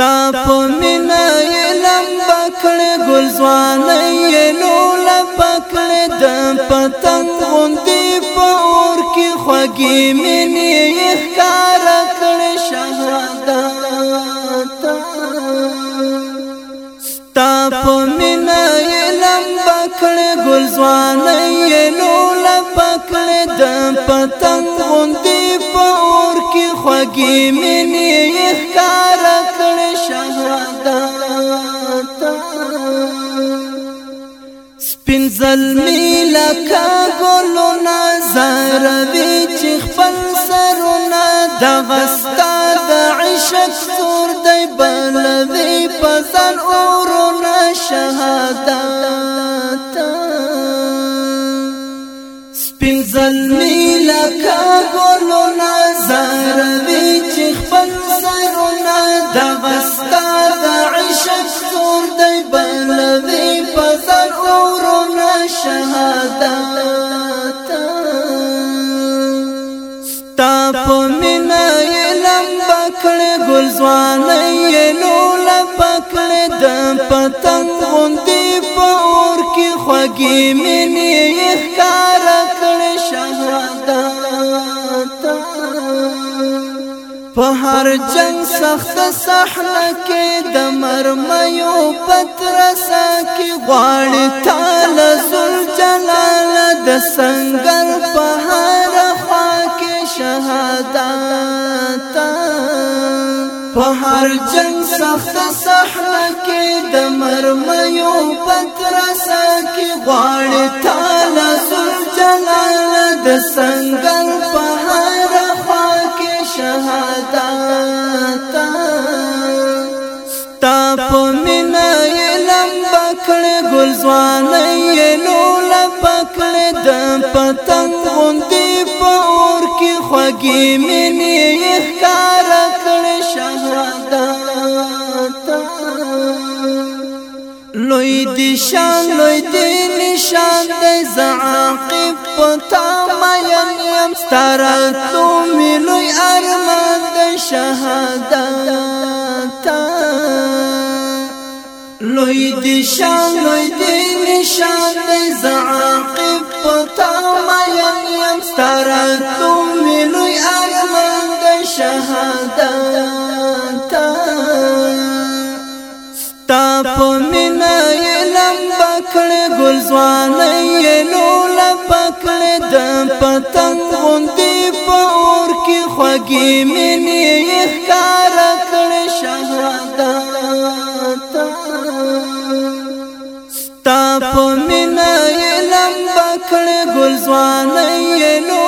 تا په مینا علم پکړ ګل ځوانه یې لول پکړ د پتنګ غوندې په اور کې خوږې مینې ښکار کړ شهادت تا په مینا علم پکړ ګل ځوانه یې لول پکړ د پتنګ غوندې په اور کې خوږې مینې ښکار وعداتا سپین زلمی لکا گلو نازاروی چی خپل سرونا دوستا دا عشق سور دی بلوی پزن اورونا شهاداتا سپین زلمی لکا گلو نازاروی ستا په مینا علم پکړ ګل ځوانه یې لول پکړ د پتنګ غوندې په اور کې خوږې مینې ښکار کړ شهادت په هر جنگ سخت صحنه کې د مرمیو پترسا کې غواړي تعالی زل جلال د سنگر شهادت په هر جنگ سخت صحنه کې د مرمیو پترسه کې غواړي تعالی زل جلال د سنگل په هر خوا کې شهادت ستا په مینا یې لمبکړې ګل ځواني نور خوږی منی احکار کړ شهادت لوی دی شان لوی دی نشان دی زعاقب پتا مین یم ستارتو می لوی ارمان دی شهادت لوی دی شان لوی دی نشان دی زعاقب پتا مین یم ستارتو مې لوی ارمان د شهادت تا په مینا علم پکړې ګل ځوانې لول پکړې د پتنګ غوندې په اور کې خوږې مینې ښکار کړې شهادت تا په مینا علم پکړې ګل ځوانې لول